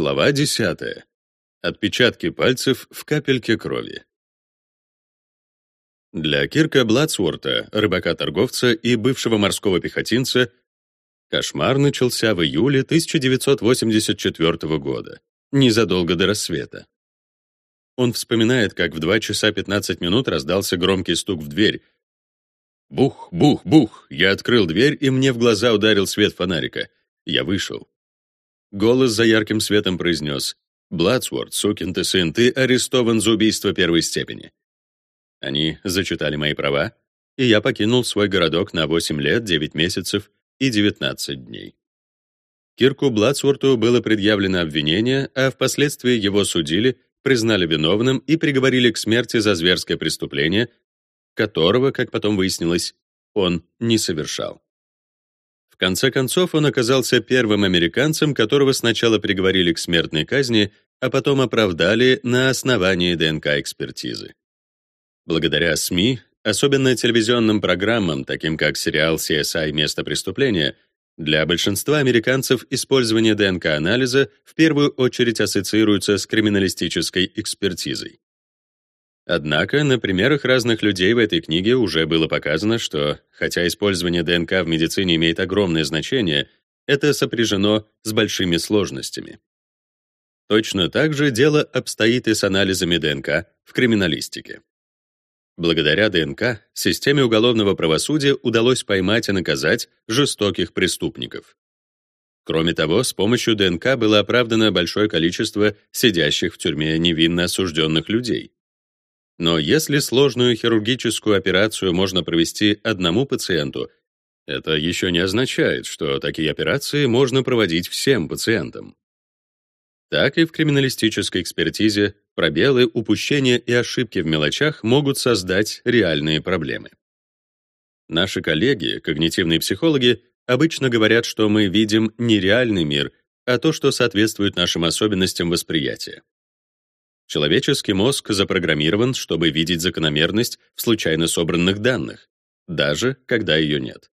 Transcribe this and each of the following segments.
Глава 10. Отпечатки пальцев в капельке крови. Для Кирка Бладсворта, рыбака-торговца и бывшего морского пехотинца, кошмар начался в июле 1984 года, незадолго до рассвета. Он вспоминает, как в 2 часа 15 минут раздался громкий стук в дверь. Бух, бух, бух. Я открыл дверь, и мне в глаза ударил свет фонарика. Я вышел. Голос за ярким светом произнес «Бладсворд, сукин ты сын, ты арестован за убийство первой степени». Они зачитали мои права, и я покинул свой городок на 8 лет, 9 месяцев и 19 дней. Кирку Бладсворту было предъявлено обвинение, а впоследствии его судили, признали виновным и приговорили к смерти за зверское преступление, которого, как потом выяснилось, он не совершал конце концов, он оказался первым американцем, которого сначала приговорили к смертной казни, а потом оправдали на основании ДНК-экспертизы. Благодаря СМИ, особенно телевизионным программам, таким как сериал CSI «Место преступления», для большинства американцев использование ДНК-анализа в первую очередь ассоциируется с криминалистической экспертизой. Однако на примерах разных людей в этой книге уже было показано, что, хотя использование ДНК в медицине имеет огромное значение, это сопряжено с большими сложностями. Точно так же дело обстоит и с анализами ДНК в криминалистике. Благодаря ДНК системе уголовного правосудия удалось поймать и наказать жестоких преступников. Кроме того, с помощью ДНК было оправдано большое количество сидящих в тюрьме невинно осужденных людей. Но если сложную хирургическую операцию можно провести одному пациенту, это еще не означает, что такие операции можно проводить всем пациентам. Так и в криминалистической экспертизе пробелы, упущения и ошибки в мелочах могут создать реальные проблемы. Наши коллеги, когнитивные психологи, обычно говорят, что мы видим не реальный мир, а то, что соответствует нашим особенностям восприятия. Человеческий мозг запрограммирован, чтобы видеть закономерность в случайно собранных данных, даже когда ее нет.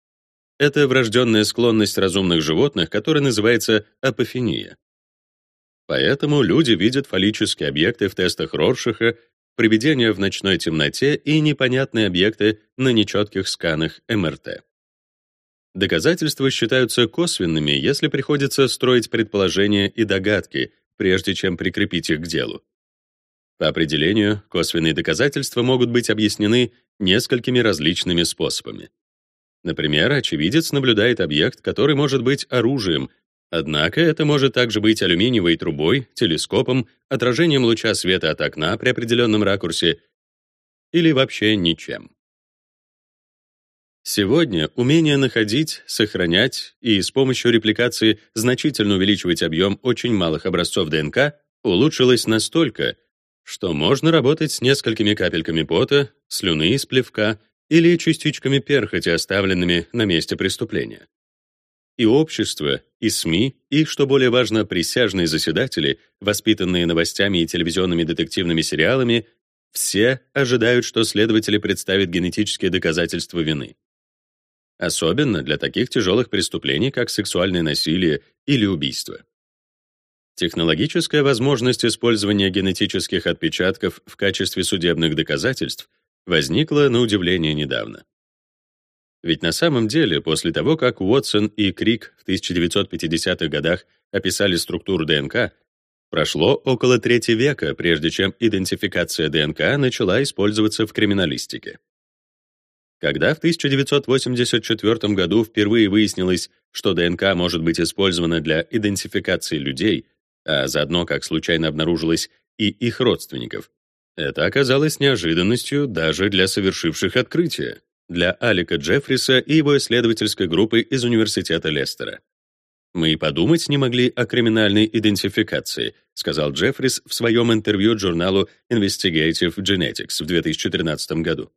Это врожденная склонность разумных животных, которая называется апофения. Поэтому люди видят фаллические объекты в тестах Роршаха, привидения в ночной темноте и непонятные объекты на нечетких сканах МРТ. Доказательства считаются косвенными, если приходится строить предположения и догадки, прежде чем прикрепить их к делу. По определению, косвенные доказательства могут быть объяснены несколькими различными способами. Например, очевидец наблюдает объект, который может быть оружием, однако это может также быть алюминиевой трубой, телескопом, отражением луча света от окна при определенном ракурсе или вообще ничем. Сегодня умение находить, сохранять и с помощью репликации значительно увеличивать объем очень малых образцов ДНК улучшилось настолько, что можно работать с несколькими капельками пота, слюны из плевка или частичками перхоти, оставленными на месте преступления. И общество, и СМИ, и, что более важно, присяжные заседатели, воспитанные новостями и телевизионными детективными сериалами, все ожидают, что следователи представят генетические доказательства вины. Особенно для таких тяжелых преступлений, как сексуальное насилие или убийство. Технологическая возможность использования генетических отпечатков в качестве судебных доказательств возникла на удивление недавно. Ведь на самом деле, после того, как Уотсон и Крик в 1950-х годах описали структуру ДНК, прошло около трети века, прежде чем идентификация ДНК начала использоваться в криминалистике. Когда в 1984 году впервые выяснилось, что ДНК может быть использована для идентификации людей, а заодно, как случайно обнаружилось, и их родственников. Это оказалось неожиданностью даже для совершивших открытие, для Алика Джеффриса и его исследовательской группы из Университета Лестера. «Мы и подумать не могли о криминальной идентификации», сказал Джеффрис в своем интервью журналу Investigative Genetics в 2013 году.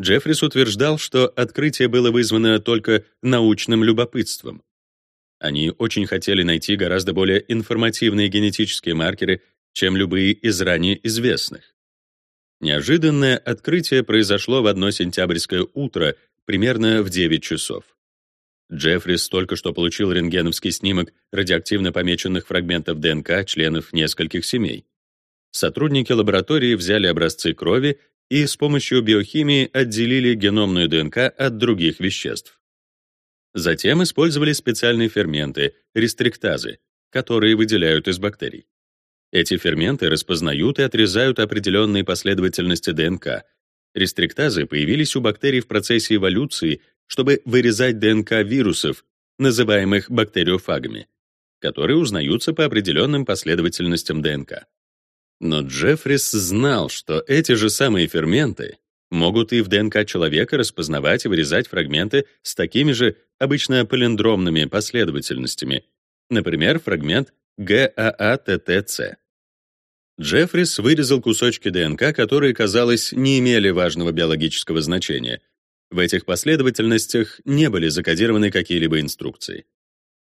Джеффрис утверждал, что открытие было вызвано только научным любопытством, они очень хотели найти гораздо более информативные генетические маркеры, чем любые из ранее известных. Неожиданное открытие произошло в одно сентябрьское утро, примерно в 9 часов. Джеффрис только что получил рентгеновский снимок радиоактивно помеченных фрагментов ДНК членов нескольких семей. Сотрудники лаборатории взяли образцы крови и с помощью биохимии отделили геномную ДНК от других веществ. Затем использовали специальные ферменты, рестриктазы, которые выделяют из бактерий. Эти ферменты распознают и отрезают определенные последовательности ДНК. Рестриктазы появились у бактерий в процессе эволюции, чтобы вырезать ДНК вирусов, называемых бактериофагами, которые узнаются по определенным последовательностям ДНК. Но Джеффрис знал, что эти же самые ферменты могут и в ДНК человека распознавать и вырезать фрагменты с такими же, обычно палиндромными последовательностями, например, фрагмент ГААТТЦ. Джеффрис вырезал кусочки ДНК, которые, казалось, не имели важного биологического значения. В этих последовательностях не были закодированы какие-либо инструкции.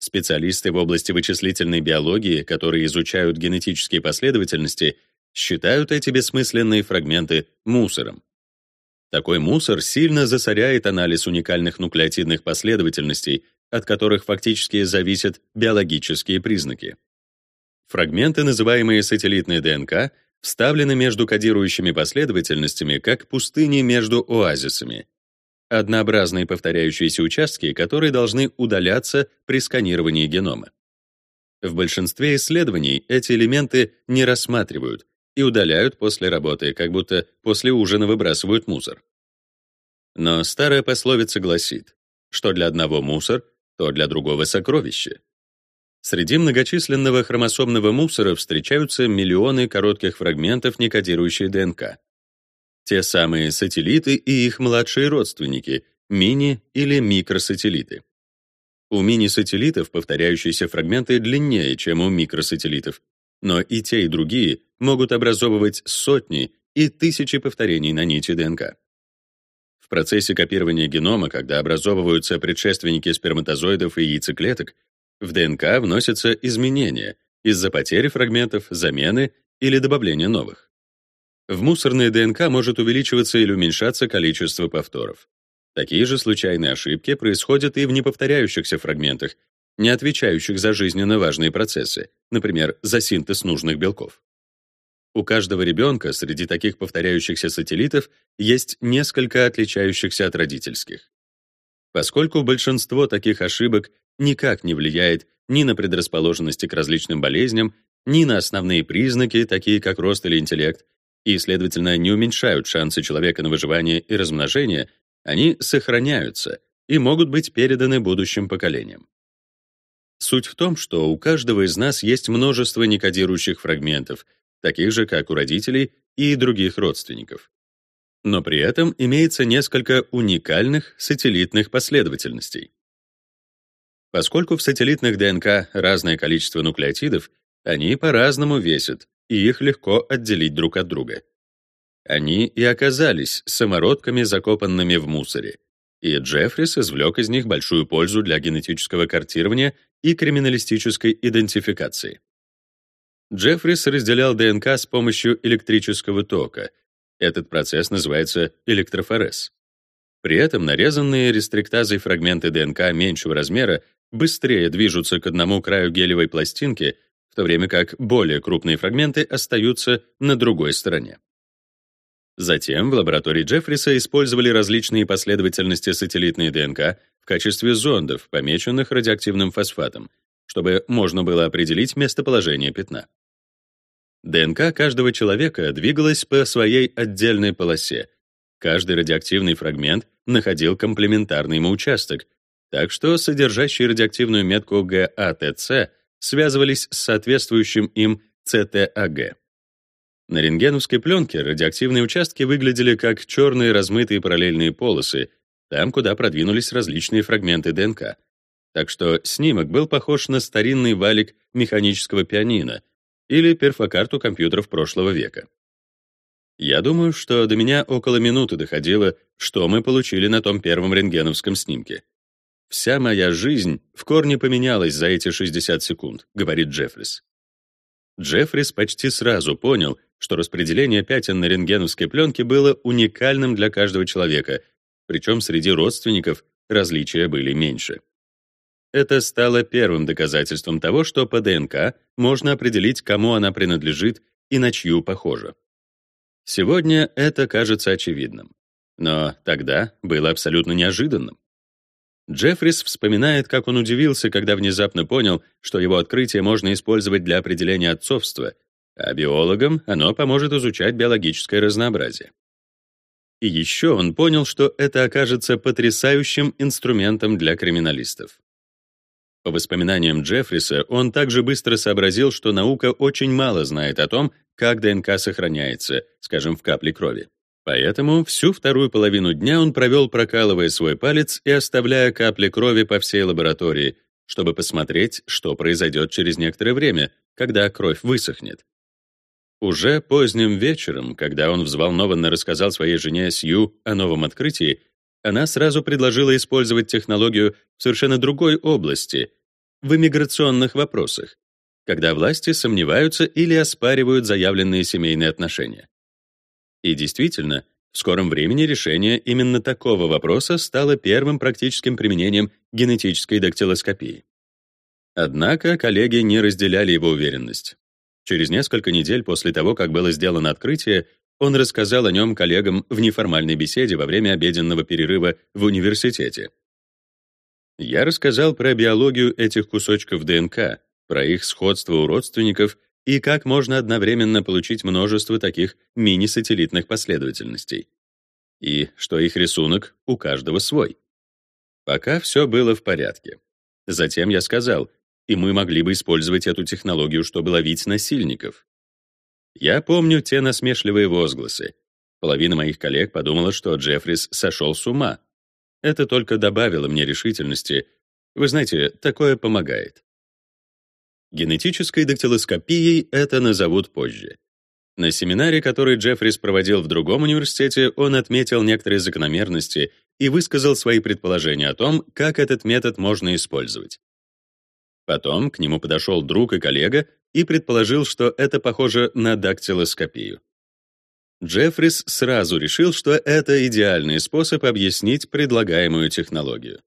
Специалисты в области вычислительной биологии, которые изучают генетические последовательности, считают эти бессмысленные фрагменты мусором. Такой мусор сильно засоряет анализ уникальных нуклеотидных последовательностей, от которых фактически зависят биологические признаки. Фрагменты, называемые сателлитной ДНК, вставлены между кодирующими последовательностями, как пустыни между оазисами однообразные повторяющиеся участки, которые должны удаляться при сканировании генома. В большинстве исследований эти элементы не рассматривают и удаляют после работы, как будто после ужина выбрасывают мусор. Но старая пословица гласит, что для одного мусор, то для другого сокровище. Среди многочисленного хромосомного мусора встречаются миллионы коротких фрагментов некодирующей ДНК. Те самые сателлиты и их младшие родственники, мини- или микросателлиты. У мини-сателлитов повторяющиеся фрагменты длиннее, чем у микросателлитов, но и те, и другие могут образовывать сотни и тысячи повторений на нити ДНК. В процессе копирования генома, когда образовываются предшественники сперматозоидов и яйцеклеток, в ДНК вносятся изменения из-за потери фрагментов, замены или добавления новых. В мусорной ДНК может увеличиваться или уменьшаться количество повторов. Такие же случайные ошибки происходят и в неповторяющихся фрагментах, не отвечающих за жизненно важные процессы, например, за синтез нужных белков. У каждого ребенка среди таких повторяющихся сателлитов есть несколько отличающихся от родительских. Поскольку большинство таких ошибок никак не влияет ни на предрасположенности к различным болезням, ни на основные признаки, такие как рост или интеллект, и, следовательно, не уменьшают шансы человека на выживание и размножение, они сохраняются и могут быть переданы будущим поколениям. Суть в том, что у каждого из нас есть множество некодирующих фрагментов, таких же, как у родителей и других родственников. Но при этом имеется несколько уникальных сателлитных последовательностей. Поскольку в сателлитных ДНК разное количество нуклеотидов, они по-разному весят, и их легко отделить друг от друга. Они и оказались самородками, закопанными в мусоре, и Джеффрис извлек из них большую пользу для генетического картирования и криминалистической идентификации. Джеффрис разделял ДНК с помощью электрического тока. Этот процесс называется электрофорез. При этом нарезанные рестриктазой фрагменты ДНК меньшего размера быстрее движутся к одному краю гелевой пластинки, в то время как более крупные фрагменты остаются на другой стороне. Затем в лаборатории Джеффриса использовали различные последовательности сателлитной ДНК в качестве зондов, помеченных радиоактивным фосфатом, чтобы можно было определить местоположение пятна. ДНК каждого человека двигалась по своей отдельной полосе. Каждый радиоактивный фрагмент находил комплементарный ему участок, так что содержащий радиоактивную метку ГАТЦ связывались с соответствующим им ЦТАГ. На рентгеновской пленке радиоактивные участки выглядели как черные размытые параллельные полосы, там, куда продвинулись различные фрагменты ДНК. Так что снимок был похож на старинный валик механического пианино или перфокарту компьютеров прошлого века. Я думаю, что до меня около минуты доходило, что мы получили на том первом рентгеновском снимке. «Вся моя жизнь в корне поменялась за эти 60 секунд», — говорит Джеффрис. Джеффрис почти сразу понял, что распределение пятен на рентгеновской пленке было уникальным для каждого человека, причем среди родственников различия были меньше. Это стало первым доказательством того, что по ДНК можно определить, кому она принадлежит и на чью похожа. Сегодня это кажется очевидным, но тогда было абсолютно неожиданным. Джеффрис вспоминает, как он удивился, когда внезапно понял, что его открытие можно использовать для определения отцовства, а биологам оно поможет изучать биологическое разнообразие. И еще он понял, что это окажется потрясающим инструментом для криминалистов. По воспоминаниям Джеффриса, он также быстро сообразил, что наука очень мало знает о том, как ДНК сохраняется, скажем, в капле крови. Поэтому всю вторую половину дня он провел, прокалывая свой палец и оставляя капли крови по всей лаборатории, чтобы посмотреть, что произойдет через некоторое время, когда кровь высохнет. Уже поздним вечером, когда он взволнованно рассказал своей жене Сью о новом открытии, она сразу предложила использовать технологию в совершенно другой области, в иммиграционных вопросах, когда власти сомневаются или оспаривают заявленные семейные отношения. И действительно, в скором времени решение именно такого вопроса стало первым практическим применением генетической дактилоскопии. Однако коллеги не разделяли его уверенность. Через несколько недель после того, как было сделано открытие, он рассказал о нем коллегам в неформальной беседе во время обеденного перерыва в университете. Я рассказал про биологию этих кусочков ДНК, про их сходство у родственников и как можно одновременно получить множество таких мини-сателлитных последовательностей. И что их рисунок у каждого свой. Пока все было в порядке. Затем я сказал, и мы могли бы использовать эту технологию, чтобы ловить насильников. Я помню те насмешливые возгласы. Половина моих коллег подумала, что Джеффрис сошел с ума. Это только добавило мне решительности. Вы знаете, такое помогает. Генетической дактилоскопией это назовут позже. На семинаре, который Джеффрис проводил в другом университете, он отметил некоторые закономерности и высказал свои предположения о том, как этот метод можно использовать. Потом к нему подошел друг и коллега и предположил, что это похоже на дактилоскопию. Джеффрис сразу решил, что это идеальный способ объяснить предлагаемую технологию.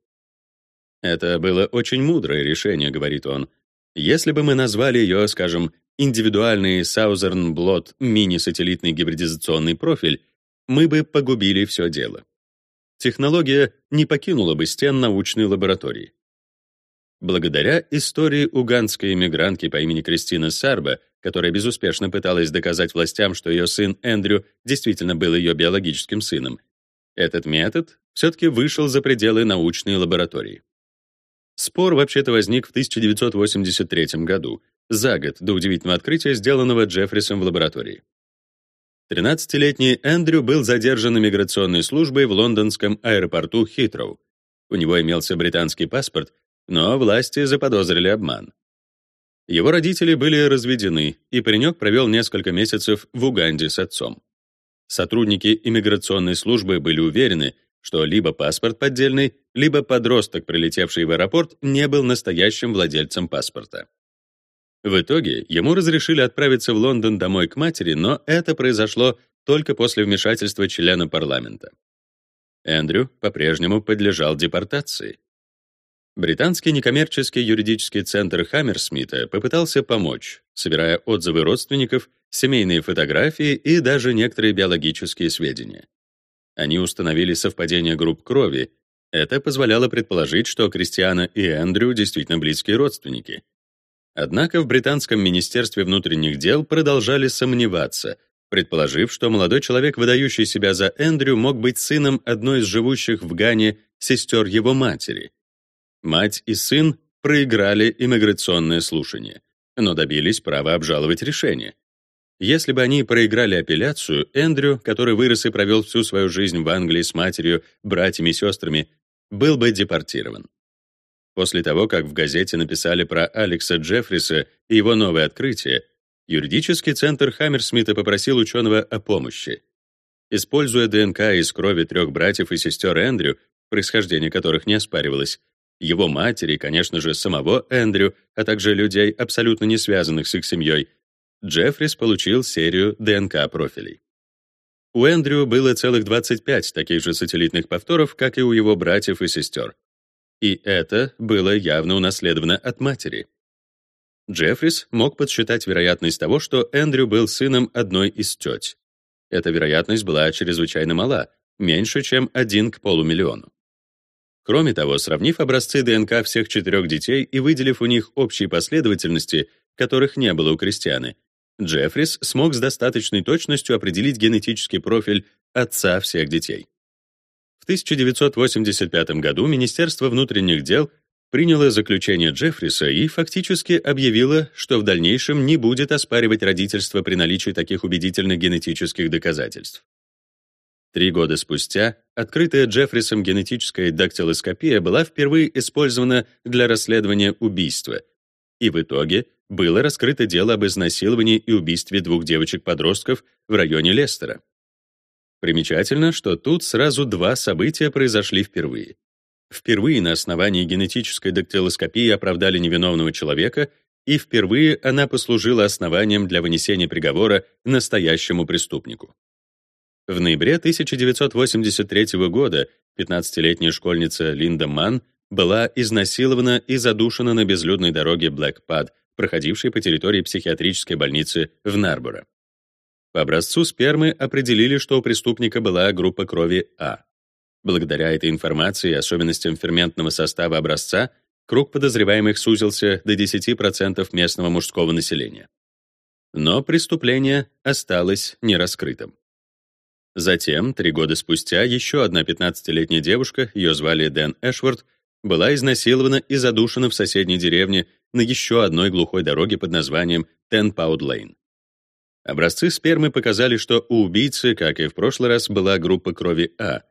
Это было очень мудрое решение, говорит он. Если бы мы назвали ее, скажем, индивидуальный Southern Blot мини-сателлитный гибридизационный профиль, мы бы погубили все дело. Технология не покинула бы стен научной лаборатории. Благодаря истории уганской иммигрантки по имени Кристина Сарба, которая безуспешно пыталась доказать властям, что ее сын Эндрю действительно был ее биологическим сыном, этот метод все-таки вышел за пределы научной лаборатории. Спор вообще-то возник в 1983 году, за год до удивительного открытия, сделанного Джеффрисом в лаборатории. 13-летний Эндрю был задержан иммиграционной службой в лондонском аэропорту Хитроу. У него имелся британский паспорт, но власти заподозрили обман. Его родители были разведены, и паренек провел несколько месяцев в Уганде с отцом. Сотрудники иммиграционной службы были уверены, что либо паспорт поддельный, либо подросток, прилетевший в аэропорт, не был настоящим владельцем паспорта. В итоге ему разрешили отправиться в Лондон домой к матери, но это произошло только после вмешательства члена парламента. Эндрю по-прежнему подлежал депортации. Британский некоммерческий юридический центр Хаммерсмита попытался помочь, собирая отзывы родственников, семейные фотографии и даже некоторые биологические сведения. Они установили совпадение групп крови. Это позволяло предположить, что Кристиана и Эндрю действительно близкие родственники. Однако в британском министерстве внутренних дел продолжали сомневаться, предположив, что молодой человек, выдающий себя за Эндрю, мог быть сыном одной из живущих в Гане сестер его матери — Мать и сын проиграли иммиграционное слушание, но добились права обжаловать решение. Если бы они проиграли апелляцию, Эндрю, который вырос и провел всю свою жизнь в Англии с матерью, братьями и сестрами, был бы депортирован. После того, как в газете написали про Алекса Джеффриса и его новое открытие, юридический центр Хаммерсмита попросил ученого о помощи. Используя ДНК из крови трех братьев и сестер Эндрю, происхождение которых не оспаривалось, его матери конечно же, самого Эндрю, а также людей, абсолютно не связанных с их семьей, Джеффрис получил серию ДНК-профилей. У Эндрю было целых 25 таких же сателлитных повторов, как и у его братьев и сестер. И это было явно унаследовано от матери. Джеффрис мог подсчитать вероятность того, что Эндрю был сыном одной из теть. Эта вероятность была чрезвычайно мала, меньше, чем один к полумиллиону. Кроме того, сравнив образцы ДНК всех четырех детей и выделив у них общие последовательности, которых не было у Кристианы, Джеффрис смог с достаточной точностью определить генетический профиль отца всех детей. В 1985 году Министерство внутренних дел приняло заключение Джеффриса и фактически объявило, что в дальнейшем не будет оспаривать родительство при наличии таких убедительных генетических доказательств. Три года спустя открытая Джеффрисом генетическая дактилоскопия была впервые использована для расследования убийства, и в итоге было раскрыто дело об изнасиловании и убийстве двух девочек-подростков в районе Лестера. Примечательно, что тут сразу два события произошли впервые. Впервые на основании генетической дактилоскопии оправдали невиновного человека, и впервые она послужила основанием для вынесения приговора настоящему преступнику. В ноябре 1983 года 15-летняя школьница Линда Манн была изнасилована и задушена на безлюдной дороге Блэкпад, проходившей по территории психиатрической больницы в Нарборо. По образцу спермы определили, что у преступника была группа крови А. Благодаря этой информации и особенностям ферментного состава образца круг подозреваемых сузился до 10% местного мужского населения. Но преступление осталось нераскрытым. Затем, три года спустя, еще одна 15-летняя девушка, ее звали Дэн Эшворт, была изнасилована и задушена в соседней деревне на еще одной глухой дороге под названием Тен-Пауд-Лейн. Образцы спермы показали, что у убийцы, как и в прошлый раз, была группа крови А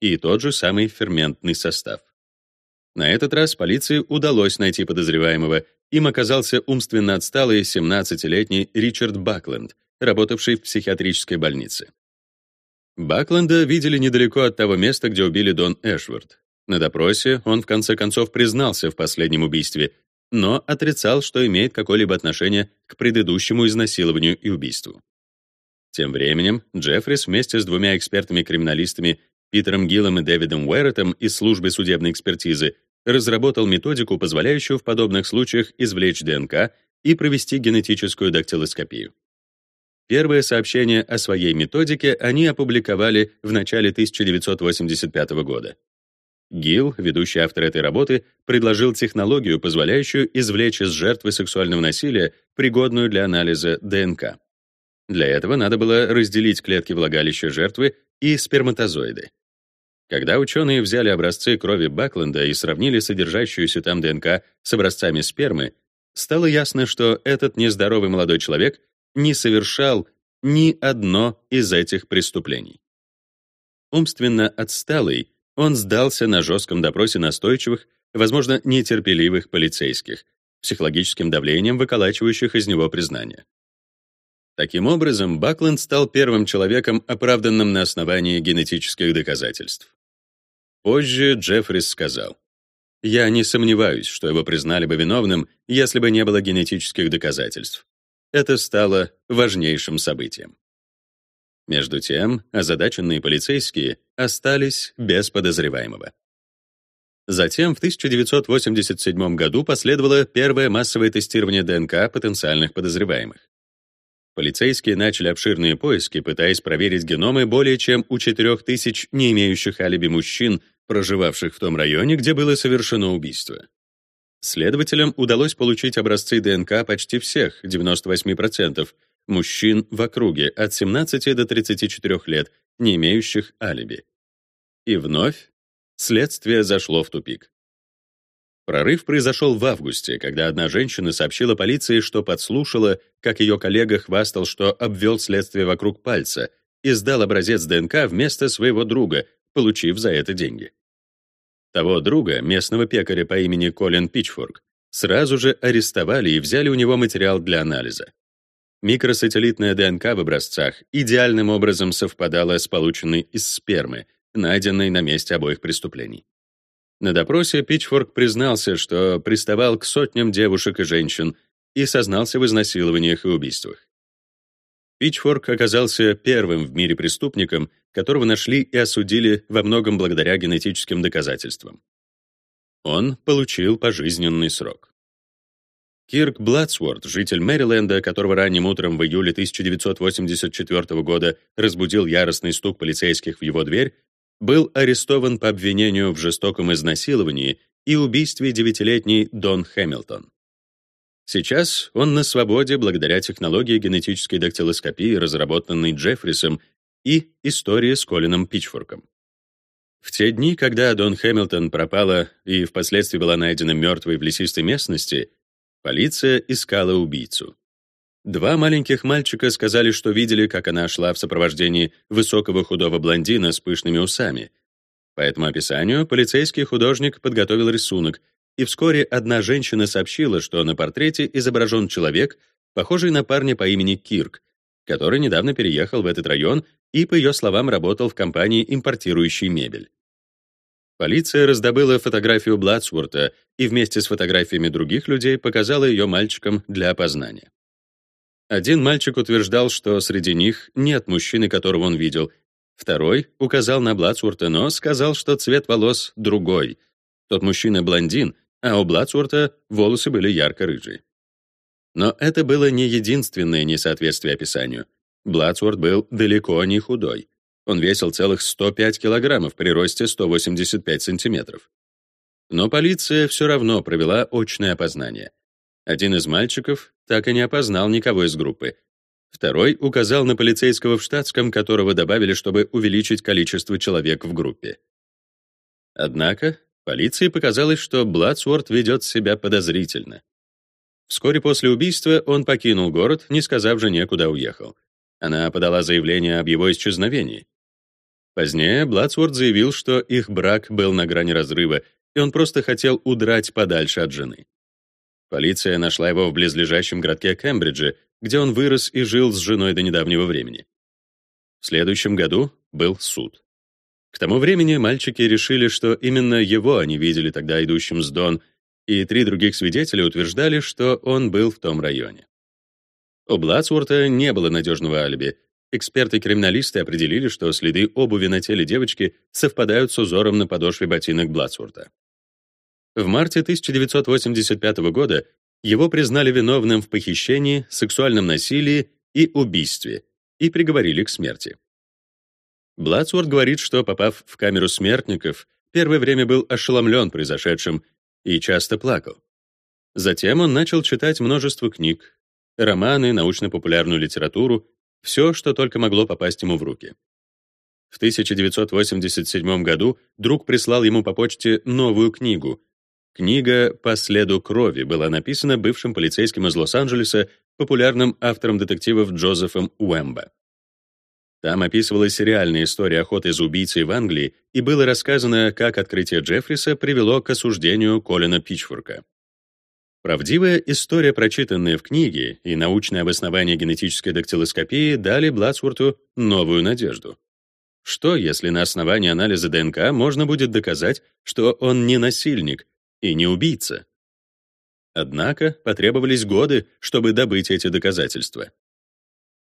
и тот же самый ферментный состав. На этот раз полиции удалось найти подозреваемого. Им оказался умственно отсталый 17-летний Ричард Бакленд, работавший в психиатрической больнице. Бакленда видели недалеко от того места, где убили Дон Эшвард. На допросе он в конце концов признался в последнем убийстве, но отрицал, что имеет какое-либо отношение к предыдущему изнасилованию и убийству. Тем временем Джеффрис вместе с двумя экспертами-криминалистами Питером Гиллом и Дэвидом Уэрретом из службы судебной экспертизы разработал методику, позволяющую в подобных случаях извлечь ДНК и провести генетическую дактилоскопию. Первое сообщение о своей методике они опубликовали в начале 1985 года. Гилл, ведущий автор этой работы, предложил технологию, позволяющую извлечь из жертвы сексуального насилия пригодную для анализа ДНК. Для этого надо было разделить клетки влагалища жертвы и сперматозоиды. Когда ученые взяли образцы крови Бакленда и сравнили содержащуюся там ДНК с образцами спермы, стало ясно, что этот нездоровый молодой человек не совершал ни одно из этих преступлений. Умственно отсталый, он сдался на жестком допросе настойчивых, возможно, нетерпеливых полицейских, психологическим давлением выколачивающих из него признание. Таким образом, Бакленд стал первым человеком, оправданным на основании генетических доказательств. Позже Джеффрис сказал, «Я не сомневаюсь, что его признали бы виновным, если бы не было генетических доказательств. Это стало важнейшим событием». Между тем, озадаченные полицейские остались без подозреваемого. Затем в 1987 году последовало первое массовое тестирование ДНК потенциальных подозреваемых. Полицейские начали обширные поиски, пытаясь проверить геномы более чем у 4000 не имеющих алиби мужчин, проживавших в том районе, где было совершено убийство. Следователям удалось получить образцы ДНК почти всех, 98%, мужчин в округе от 17 до 34 лет, не имеющих алиби. И вновь следствие зашло в тупик. Прорыв произошел в августе, когда одна женщина сообщила полиции, что подслушала, как ее коллега хвастал, что обвел следствие вокруг пальца и сдал образец ДНК вместо своего друга, получив за это деньги. Того друга, местного пекаря по имени Колин Пичфорк, сразу же арестовали и взяли у него материал для анализа. Микросателлитная ДНК в образцах идеальным образом совпадала с полученной из спермы, найденной на месте обоих преступлений. На допросе Питчфорк признался, что приставал к сотням девушек и женщин и сознался в изнасилованиях и убийствах. Питчфорк оказался первым в мире преступником, которого нашли и осудили во многом благодаря генетическим доказательствам. Он получил пожизненный срок. Кирк Бладсворт, житель Мэриленда, которого ранним утром в июле 1984 года разбудил яростный стук полицейских в его дверь, был арестован по обвинению в жестоком изнасиловании и убийстве девятилетней Дон Хэмилтон. Сейчас он на свободе благодаря технологии генетической дактилоскопии, разработанной Джеффрисом, и истории с Колином Пичфорком. В те дни, когда Дон Хэмилтон пропала и впоследствии была найдена мертвой в лесистой местности, полиция искала убийцу. Два маленьких мальчика сказали, что видели, как она шла в сопровождении высокого худого блондина с пышными усами. По этому описанию полицейский художник подготовил рисунок, и вскоре одна женщина сообщила, что на портрете изображен человек, похожий на парня по имени Кирк, который недавно переехал в этот район и, по ее словам, работал в компании, импортирующей мебель. Полиция раздобыла фотографию Бладсворта и вместе с фотографиями других людей показала ее мальчикам для опознания. Один мальчик утверждал, что среди них нет мужчины, которого он видел. Второй указал на Бладсворта, но сказал, что цвет волос другой. Тот мужчина блондин, а у Бладсворта волосы были ярко-рыжие. Но это было не единственное несоответствие описанию. Бладсворт был далеко не худой. Он весил целых 105 килограммов при росте 185 сантиметров. Но полиция все равно провела очное опознание. Один из мальчиков так и не опознал никого из группы. Второй указал на полицейского в штатском, которого добавили, чтобы увеличить количество человек в группе. Однако полиции показалось, что Бладсворт ведет себя подозрительно. Вскоре после убийства он покинул город, не сказав жене, куда уехал. Она подала заявление об его исчезновении. Позднее Бладсворт заявил, что их брак был на грани разрыва, и он просто хотел удрать подальше от жены. Полиция нашла его в близлежащем городке Кембридже, где он вырос и жил с женой до недавнего времени. В следующем году был суд. К тому времени мальчики решили, что именно его они видели тогда идущим с Дон, и три других свидетеля утверждали, что он был в том районе. У Бладсворта не было надежного алиби. Эксперты-криминалисты определили, что следы обуви на теле девочки совпадают с узором на подошве ботинок Бладсворта. В марте 1985 года его признали виновным в похищении, сексуальном насилии и убийстве и приговорили к смерти. Бладсворт говорит, что, попав в камеру смертников, первое время был ошеломлен произошедшим и часто плакал. Затем он начал читать множество книг, романы, научно-популярную литературу, все, что только могло попасть ему в руки. В 1987 году друг прислал ему по почте новую книгу. Книга «По следу крови» была написана бывшим полицейским из Лос-Анджелеса, популярным автором детективов Джозефом Уэмбо. Там описывалась реальная история охоты за убийцей в Англии и было рассказано, как открытие Джеффриса привело к осуждению Колина Пичфорка. Правдивая история, прочитанная в книге, и научное обоснование генетической дактилоскопии дали Бладсворту новую надежду. Что, если на основании анализа ДНК можно будет доказать, что он не насильник и не убийца? Однако потребовались годы, чтобы добыть эти доказательства.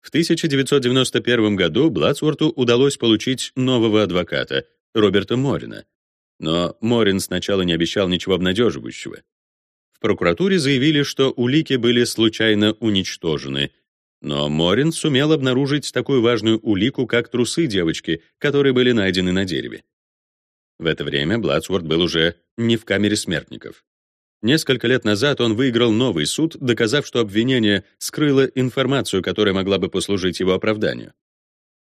В 1991 году Бладсворту удалось получить нового адвоката, Роберта Морина. Но Морин сначала не обещал ничего обнадеживающего прокуратуре заявили, что улики были случайно уничтожены, но Морин сумел обнаружить такую важную улику, как трусы девочки, которые были найдены на дереве. В это время Бладсворт был уже не в камере смертников. Несколько лет назад он выиграл новый суд, доказав, что обвинение скрыло информацию, которая могла бы послужить его оправданию.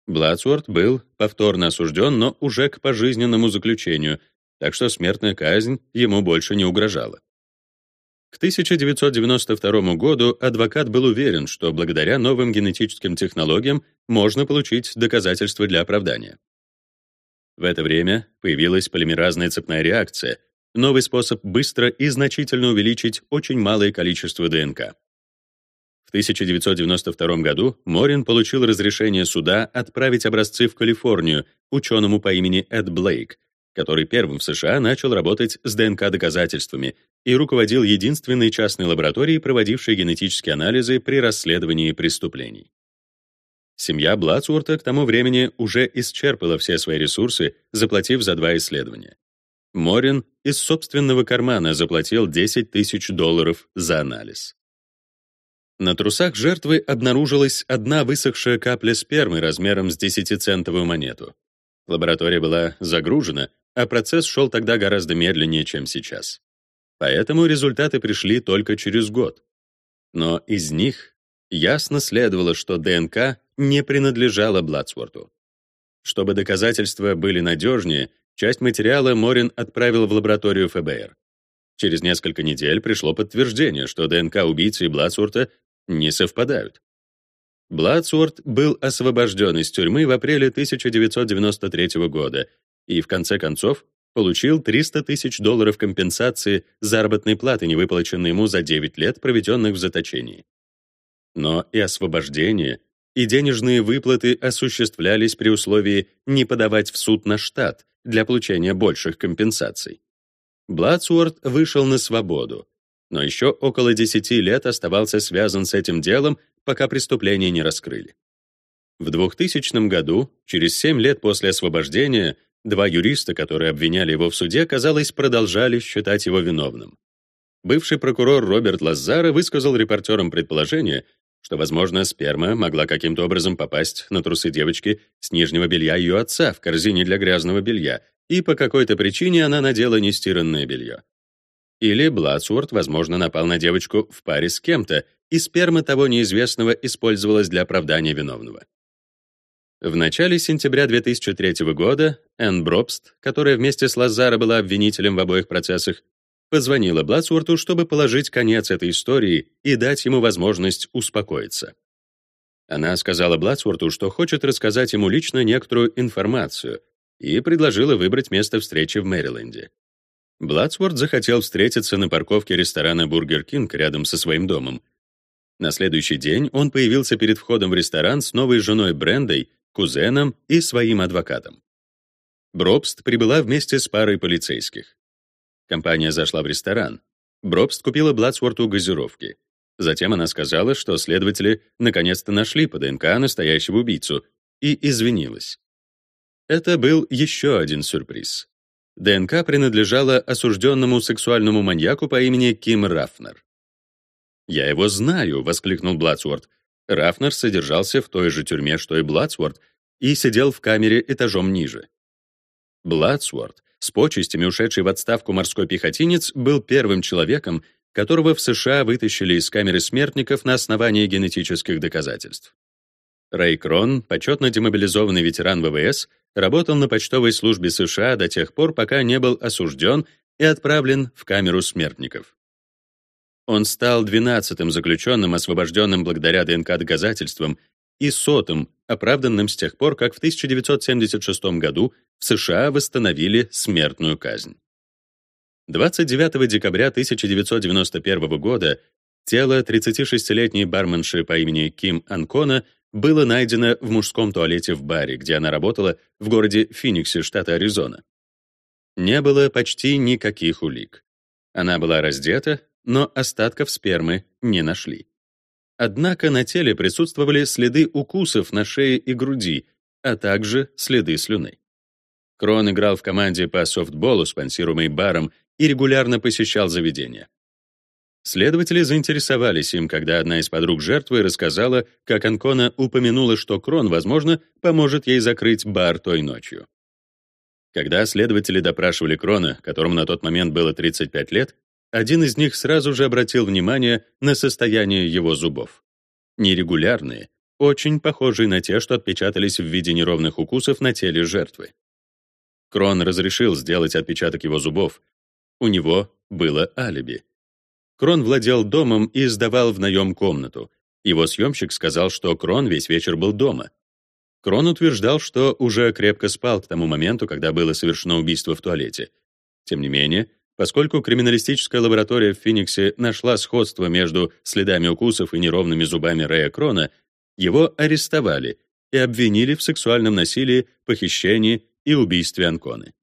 Бладсворт был повторно осужден, но уже к пожизненному заключению, так что смертная казнь ему больше не угрожала. К 1992 году адвокат был уверен, что благодаря новым генетическим технологиям можно получить доказательства для оправдания. В это время появилась полимеразная цепная реакция, новый способ быстро и значительно увеличить очень малое количество ДНК. В 1992 году Морин получил разрешение суда отправить образцы в Калифорнию ученому по имени Эд Блейк, который первым в США начал работать с ДНК-доказательствами и руководил единственной частной лабораторией, проводившей генетические анализы при расследовании преступлений. Семья Бладсворта к тому времени уже исчерпала все свои ресурсы, заплатив за два исследования. Морин из собственного кармана заплатил 10 тысяч долларов за анализ. На трусах жертвы обнаружилась одна высохшая капля спермы размером с 10-центовую монету. Лаборатория была загружена, а процесс шел тогда гораздо медленнее, чем сейчас. Поэтому результаты пришли только через год. Но из них ясно следовало, что ДНК не принадлежала Бладсворту. Чтобы доказательства были надежнее, часть материала Морин отправил в лабораторию ФБР. Через несколько недель пришло подтверждение, что ДНК убийцы и Бладсворта не совпадают. Бладсворт был освобожден из тюрьмы в апреле 1993 года и, в конце концов, получил 300 тысяч долларов компенсации заработной платы, не выплаченной ему за 9 лет, проведенных в заточении. Но и освобождение, и денежные выплаты осуществлялись при условии не подавать в суд на штат для получения больших компенсаций. Бладсуорт вышел на свободу, но еще около 10 лет оставался связан с этим делом, пока преступление не раскрыли. В 2000 году, через 7 лет после освобождения, Два юриста, которые обвиняли его в суде, казалось, продолжали считать его виновным. Бывший прокурор Роберт Лаззара высказал репортерам предположение, что, возможно, сперма могла каким-то образом попасть на трусы девочки с нижнего белья ее отца в корзине для грязного белья, и по какой-то причине она надела нестиранное белье. Или Бладсуорт, возможно, напал на девочку в паре с кем-то, и сперма того неизвестного использовалась для оправдания виновного. В начале сентября 2003 года Энн Бробст, которая вместе с Лазаро была обвинителем в обоих процессах, позвонила Бладсворту, чтобы положить конец этой истории и дать ему возможность успокоиться. Она сказала Бладсворту, что хочет рассказать ему лично некоторую информацию и предложила выбрать место встречи в Мэриленде. Бладсворт захотел встретиться на парковке ресторана «Бургер Кинг» рядом со своим домом. На следующий день он появился перед входом в ресторан с новой женой Брендой кузеном и своим адвокатом. Бробст прибыла вместе с парой полицейских. Компания зашла в ресторан. Бробст купила Бладсворту газировки. Затем она сказала, что следователи наконец-то нашли по ДНК настоящего убийцу, и извинилась. Это был еще один сюрприз. ДНК принадлежала осужденному сексуальному маньяку по имени Ким Рафнер. «Я его знаю», — воскликнул Бладсворт. Рафнер содержался в той же тюрьме, что и Бладсворт, и сидел в камере этажом ниже. Бладсворт, с почестями ушедший в отставку морской пехотинец, был первым человеком, которого в США вытащили из камеры смертников на основании генетических доказательств. Рэй Крон, почетно демобилизованный ветеран ВВС, работал на почтовой службе США до тех пор, пока не был осужден и отправлен в камеру смертников. Он стал двенадцатым заключенным, освобожденным благодаря ДНК-доказательствам, и сотым, оправданным с тех пор, как в 1976 году в США восстановили смертную казнь. 29 декабря 1991 года тело 36-летней барменши по имени Ким Анкона было найдено в мужском туалете в баре, где она работала в городе Финиксе, штата Аризона. Не было почти никаких улик. Она была раздета, но остатков спермы не нашли. Однако на теле присутствовали следы укусов на шее и груди, а также следы слюны. Крон играл в команде по софтболу, спонсируемой баром, и регулярно посещал заведение. Следователи заинтересовались им, когда одна из подруг жертвы рассказала, как Анкона упомянула, что Крон, возможно, поможет ей закрыть бар той ночью. Когда следователи допрашивали Крона, которому на тот момент было 35 лет, один из них сразу же обратил внимание на состояние его зубов. Нерегулярные, очень похожие на те, что отпечатались в виде неровных укусов на теле жертвы. Крон разрешил сделать отпечаток его зубов. У него было алиби. Крон владел домом и сдавал в наем комнату. Его съемщик сказал, что Крон весь вечер был дома. Крон утверждал, что уже крепко спал к тому моменту, когда было совершено убийство в туалете. Тем не менее, Поскольку криминалистическая лаборатория в Фениксе нашла сходство между следами укусов и неровными зубами Рэя Крона, его арестовали и обвинили в сексуальном насилии, похищении и убийстве Анконы.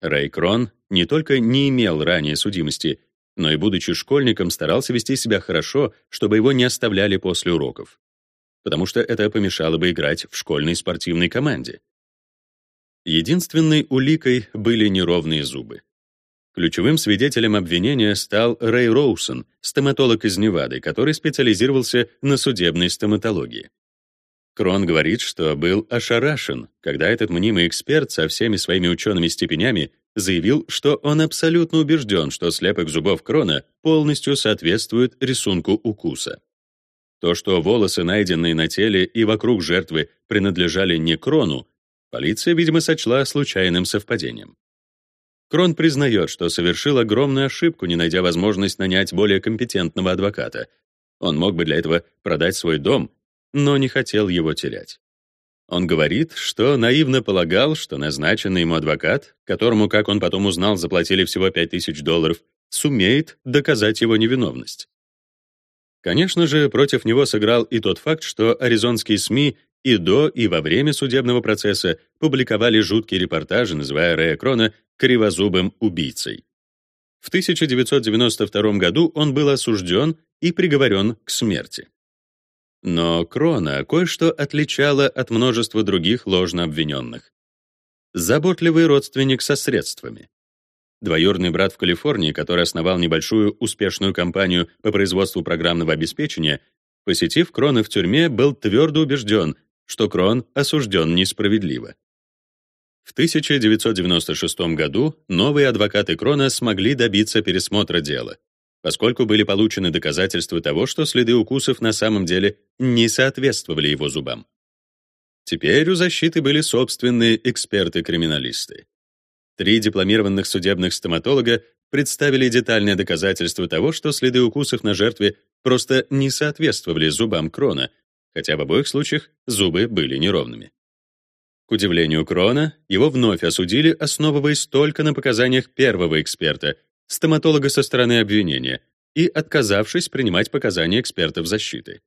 Рэй Крон не только не имел ранее судимости, но и, будучи школьником, старался вести себя хорошо, чтобы его не оставляли после уроков, потому что это помешало бы играть в школьной спортивной команде. Единственной уликой были неровные зубы. Ключевым свидетелем обвинения стал Рэй Роусон, стоматолог из Невады, который специализировался на судебной стоматологии. Крон говорит, что был ошарашен, когда этот мнимый эксперт со всеми своими учеными степенями заявил, что он абсолютно убежден, что слепок зубов Крона полностью соответствует рисунку укуса. То, что волосы, найденные на теле и вокруг жертвы, принадлежали не Крону, полиция, видимо, сочла случайным совпадением. Крон признает, что совершил огромную ошибку, не найдя возможность нанять более компетентного адвоката. Он мог бы для этого продать свой дом, но не хотел его терять. Он говорит, что наивно полагал, что назначенный ему адвокат, которому, как он потом узнал, заплатили всего 5000 долларов, сумеет доказать его невиновность. Конечно же, против него сыграл и тот факт, что аризонские СМИ и до, и во время судебного процесса публиковали жуткие репортажи, называя Рэя Крона кривозубым убийцей. В 1992 году он был осужден и приговорен к смерти. Но Крона кое-что отличало от множества других ложно обвиненных. Заботливый родственник со средствами. Двоюродный брат в Калифорнии, который основал небольшую успешную компанию по производству программного обеспечения, посетив Крона в тюрьме, был твердо убежден, что Крон осужден несправедливо. В 1996 году новые адвокаты Крона смогли добиться пересмотра дела, поскольку были получены доказательства того, что следы укусов на самом деле не соответствовали его зубам. Теперь у защиты были собственные эксперты-криминалисты. Три дипломированных судебных стоматолога представили детальные доказательства того, что следы укусов на жертве просто не соответствовали зубам Крона, хотя в обоих случаях зубы были неровными. К удивлению Крона, его вновь осудили, основываясь только на показаниях первого эксперта, стоматолога со стороны обвинения, и отказавшись принимать показания экспертов защиты.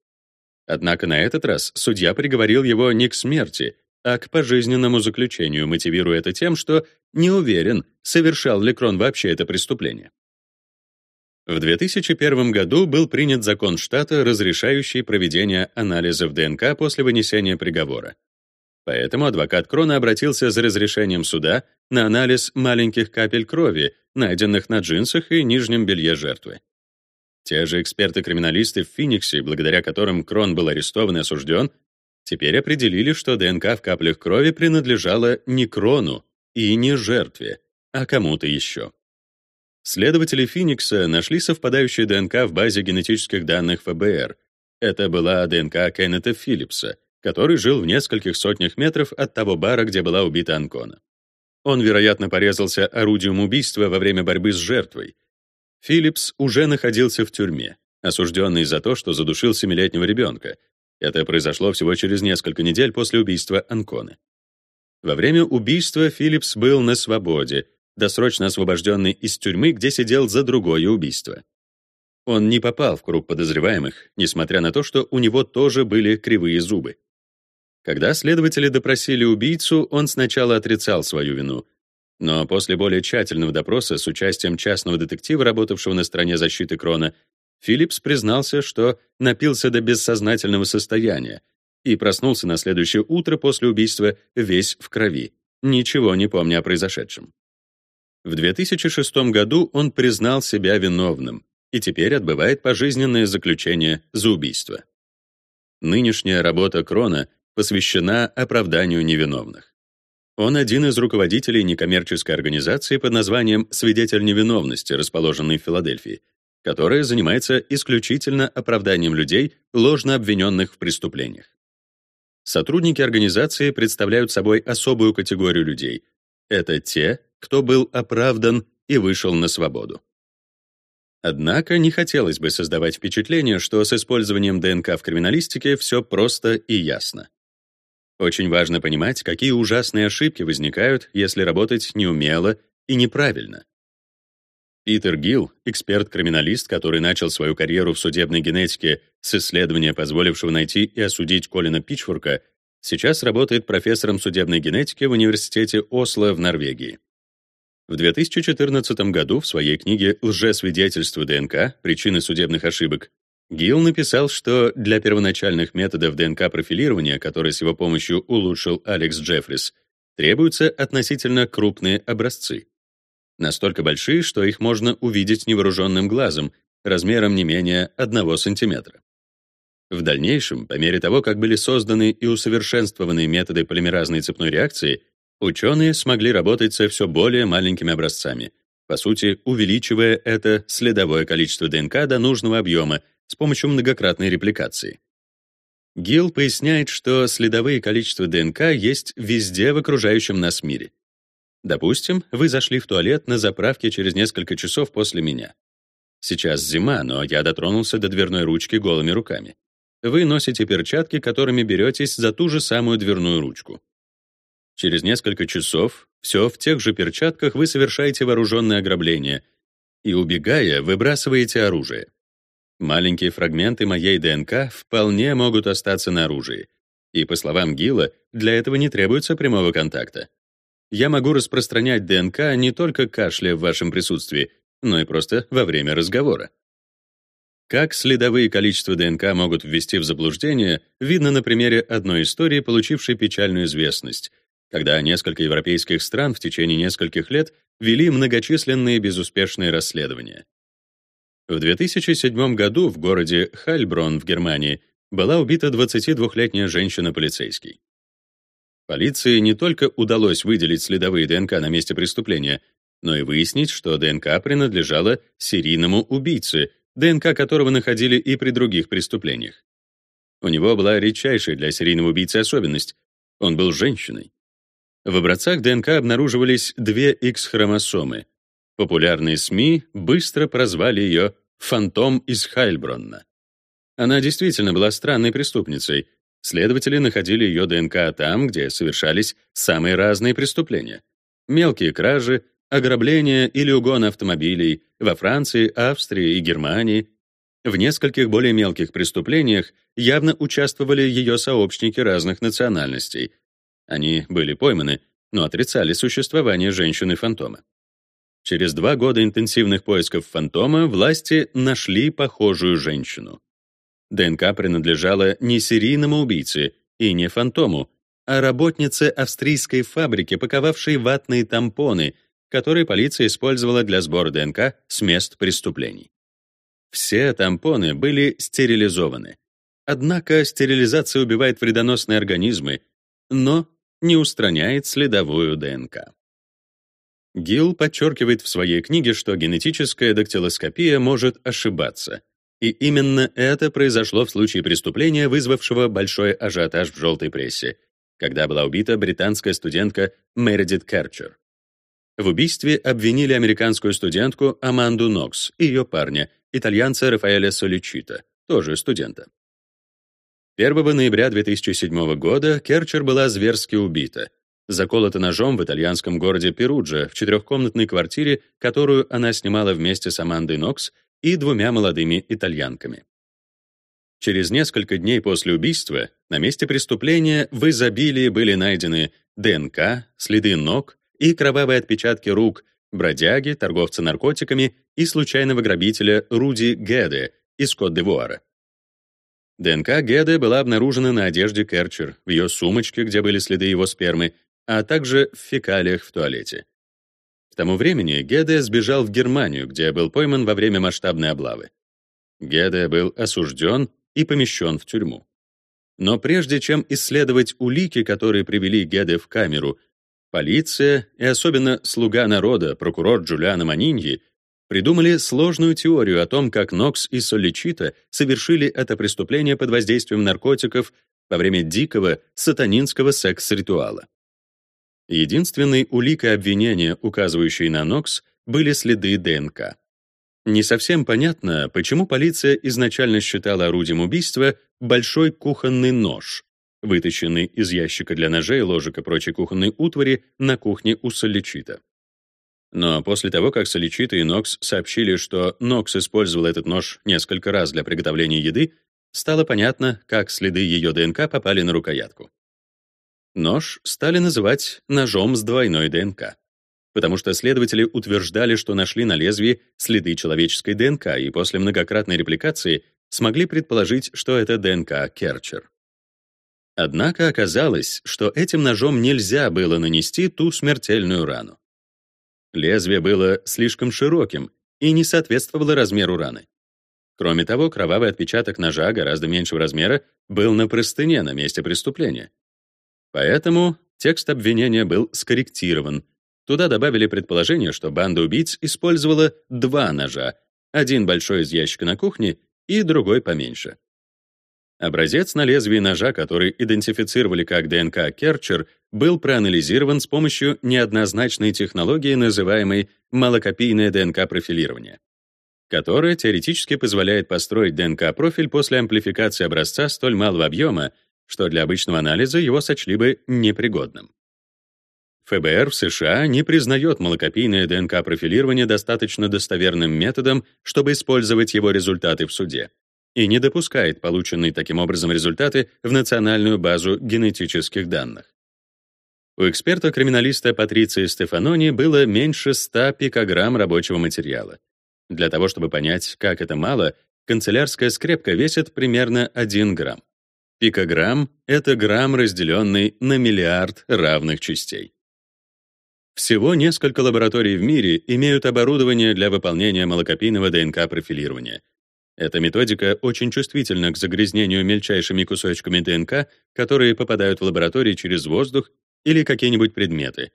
Однако на этот раз судья приговорил его не к смерти, а к пожизненному заключению, мотивируя это тем, что не уверен, совершал ли Крон вообще это преступление. В 2001 году был принят закон штата, разрешающий проведение анализов ДНК после вынесения приговора. Поэтому адвокат Крона обратился за разрешением суда на анализ маленьких капель крови, найденных на джинсах и нижнем белье жертвы. Те же эксперты-криминалисты в Финиксе, благодаря которым Крон был арестован и осужден, теперь определили, что ДНК в каплях крови принадлежала не Крону и не жертве, а кому-то еще. Следователи Финикса нашли совпадающую ДНК в базе генетических данных ФБР. Это была ДНК Кеннета Филлипса — который жил в нескольких сотнях метров от того бара, где была убита Анкона. Он, вероятно, порезался орудием убийства во время борьбы с жертвой. Филлипс уже находился в тюрьме, осужденный за то, что задушил семилетнего ребенка. Это произошло всего через несколько недель после убийства Анконы. Во время убийства Филлипс был на свободе, досрочно освобожденный из тюрьмы, где сидел за другое убийство. Он не попал в круг подозреваемых, несмотря на то, что у него тоже были кривые зубы. Когда следователи допросили убийцу, он сначала отрицал свою вину, но после более тщательного допроса с участием частного детектива, работавшего на стороне защиты Крона, Филлипс признался, что напился до бессознательного состояния и проснулся на следующее утро после убийства весь в крови, ничего не помня о произошедшем. В 2006 году он признал себя виновным и теперь отбывает пожизненное заключение за убийство. Нынешняя работа Крона посвящена оправданию невиновных. Он один из руководителей некоммерческой организации под названием «Свидетель невиновности», расположенной в Филадельфии, которая занимается исключительно оправданием людей, ложно обвиненных в преступлениях. Сотрудники организации представляют собой особую категорию людей. Это те, кто был оправдан и вышел на свободу. Однако не хотелось бы создавать впечатление, что с использованием ДНК в криминалистике все просто и ясно. Очень важно понимать, какие ужасные ошибки возникают, если работать неумело и неправильно. Питер Гилл, эксперт-криминалист, который начал свою карьеру в судебной генетике с исследования, позволившего найти и осудить Колина Пичфорка, сейчас работает профессором судебной генетики в университете Осло в Норвегии. В 2014 году в своей книге «Лжесвидетельство ДНК. Причины судебных ошибок» Гилл написал, что для первоначальных методов ДНК-профилирования, которые с его помощью улучшил Алекс Джеффрис, требуются относительно крупные образцы. Настолько большие, что их можно увидеть невооруженным глазом, размером не менее 1 см. В дальнейшем, по мере того, как были созданы и усовершенствованы методы полимеразной цепной реакции, ученые смогли работать со все более маленькими образцами, по сути, увеличивая это следовое количество ДНК до нужного объема с помощью многократной репликации. Гилл поясняет, что следовые количества ДНК есть везде в окружающем нас мире. Допустим, вы зашли в туалет на заправке через несколько часов после меня. Сейчас зима, но я дотронулся до дверной ручки голыми руками. Вы носите перчатки, которыми беретесь за ту же самую дверную ручку. Через несколько часов все в тех же перчатках вы совершаете вооруженное ограбление и, убегая, выбрасываете оружие. Маленькие фрагменты моей ДНК вполне могут остаться на оружии. И, по словам Гилла, для этого не требуется прямого контакта. Я могу распространять ДНК не только кашля в вашем присутствии, но и просто во время разговора. Как следовые количества ДНК могут ввести в заблуждение, видно на примере одной истории, получившей печальную известность, когда несколько европейских стран в течение нескольких лет вели многочисленные безуспешные расследования. В 2007 году в городе Хальброн в Германии была убита 22-летняя женщина-полицейский. Полиции не только удалось выделить следовые ДНК на месте преступления, но и выяснить, что ДНК принадлежала серийному убийце, ДНК которого находили и при других преступлениях. У него была редчайшая для серийного убийцы особенность — он был женщиной. В образцах ДНК обнаруживались две X-хромосомы. Популярные СМИ быстро прозвали ее фантом из Хайльбронна. Она действительно была странной преступницей. Следователи находили ее ДНК там, где совершались самые разные преступления. Мелкие кражи, ограбления или угон автомобилей во Франции, Австрии и Германии. В нескольких более мелких преступлениях явно участвовали ее сообщники разных национальностей. Они были пойманы, но отрицали существование женщины-фантома. Через два года интенсивных поисков фантома власти нашли похожую женщину. ДНК принадлежала не серийному убийце и не фантому, а работнице австрийской фабрики, паковавшей ватные тампоны, которые полиция использовала для сбора ДНК с мест преступлений. Все тампоны были стерилизованы. Однако стерилизация убивает вредоносные организмы, но не устраняет следовую ДНК. Гилл подчеркивает в своей книге, что генетическая дактилоскопия может ошибаться. И именно это произошло в случае преступления, вызвавшего большой ажиотаж в желтой прессе, когда была убита британская студентка Мередит Керчер. В убийстве обвинили американскую студентку Аманду Нокс и ее парня, итальянца Рафаэля Соличита, тоже студента. 1 ноября 2007 года Керчер была зверски убита — заколота ножом в итальянском городе Перуджа в четырехкомнатной квартире, которую она снимала вместе с Амандой Нокс и двумя молодыми итальянками. Через несколько дней после убийства на месте преступления в изобилии были найдены ДНК, следы ног и кровавые отпечатки рук бродяги, торговца наркотиками и случайного грабителя Руди Геде из Кот-д'Ивуара. ДНК Геде была обнаружена на одежде Керчер, в ее сумочке, где были следы его спермы, а также в фекалиях в туалете. К тому времени Геде сбежал в Германию, где был пойман во время масштабной облавы. Геде был осужден и помещен в тюрьму. Но прежде чем исследовать улики, которые привели Геде в камеру, полиция и особенно слуга народа, прокурор Джулиано Маниньи, придумали сложную теорию о том, как Нокс и Соличита совершили это преступление под воздействием наркотиков во время дикого сатанинского секс-ритуала. Единственной уликой обвинения, указывающей на Нокс, были следы ДНК. Не совсем понятно, почему полиция изначально считала орудием убийства большой кухонный нож, вытащенный из ящика для ножей, ложек и прочей кухонной утвари на кухне у Соличита. Но после того, как Соличита и Нокс сообщили, что Нокс использовал этот нож несколько раз для приготовления еды, стало понятно, как следы ее ДНК попали на рукоятку. Нож стали называть ножом с двойной ДНК, потому что следователи утверждали, что нашли на лезвии следы человеческой ДНК и после многократной репликации смогли предположить, что это ДНК Керчер. Однако оказалось, что этим ножом нельзя было нанести ту смертельную рану. Лезвие было слишком широким и не соответствовало размеру раны. Кроме того, кровавый отпечаток ножа гораздо меньшего размера был на простыне на месте преступления. Поэтому текст обвинения был скорректирован. Туда добавили предположение, что банда убийц использовала два ножа, один большой из ящика на кухне и другой поменьше. Образец на лезвии ножа, который идентифицировали как ДНК Керчер, был проанализирован с помощью неоднозначной технологии, называемой малокопийное ДНК-профилирование, которая теоретически позволяет построить ДНК-профиль после амплификации образца столь малого объема, что для обычного анализа его сочли бы непригодным. ФБР в США не признает малокопийное ДНК-профилирование достаточно достоверным методом, чтобы использовать его результаты в суде и не допускает полученные таким образом результаты в национальную базу генетических данных. У эксперта-криминалиста Патриции Стефанони было меньше 100 пикограмм рабочего материала. Для того, чтобы понять, как это мало, канцелярская скрепка весит примерно 1 грамм. Пикограмм — это грамм, разделенный на миллиард равных частей. Всего несколько лабораторий в мире имеют оборудование для выполнения малокопийного ДНК-профилирования, эта методика очень чувствительна к загрязнению мельчайшими кусочками ДНК, которые попадают в лаборатории через воздух или какие-нибудь предметы.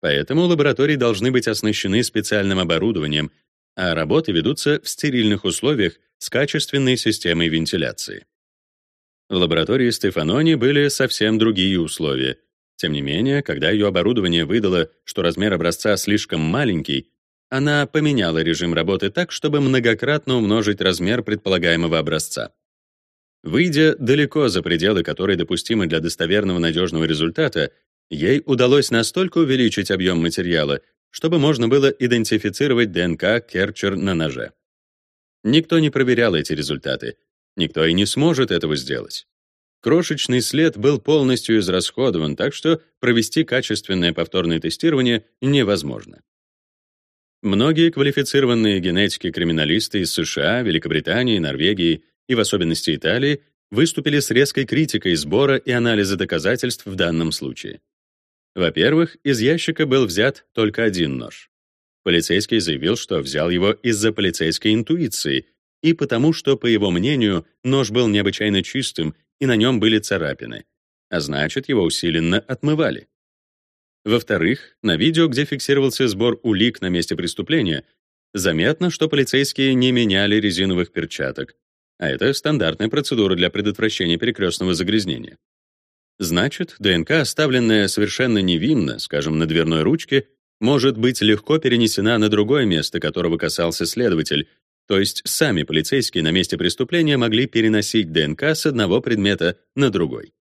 Поэтому лаборатории должны быть оснащены специальным оборудованием, а работы ведутся в стерильных условиях с качественной системой вентиляции. В лаборатории Стефанони были совсем другие условия. Тем не менее, когда ее оборудование выдало, что размер образца слишком маленький, она поменяла режим работы так, чтобы многократно умножить размер предполагаемого образца. Выйдя далеко за пределы, которые допустимы для достоверного надежного результата, ей удалось настолько увеличить объем материала, чтобы можно было идентифицировать ДНК Керчер на ноже. Никто не проверял эти результаты. Никто и не сможет этого сделать. Крошечный след был полностью израсходован, так что провести качественное повторное тестирование невозможно. Многие квалифицированные генетики-криминалисты из США, Великобритании, Норвегии и в особенности Италии выступили с резкой критикой сбора и анализа доказательств в данном случае. Во-первых, из ящика был взят только один нож. Полицейский заявил, что взял его из-за полицейской интуиции и потому, что, по его мнению, нож был необычайно чистым и на нем были царапины, а значит, его усиленно отмывали. Во-вторых, на видео, где фиксировался сбор улик на месте преступления, заметно, что полицейские не меняли резиновых перчаток, а это стандартная процедура для предотвращения перекрестного загрязнения. Значит, ДНК, оставленная совершенно невинно, скажем, на дверной ручке, может быть легко перенесена на другое место, которого касался следователь, то есть сами полицейские на месте преступления могли переносить ДНК с одного предмета на другой.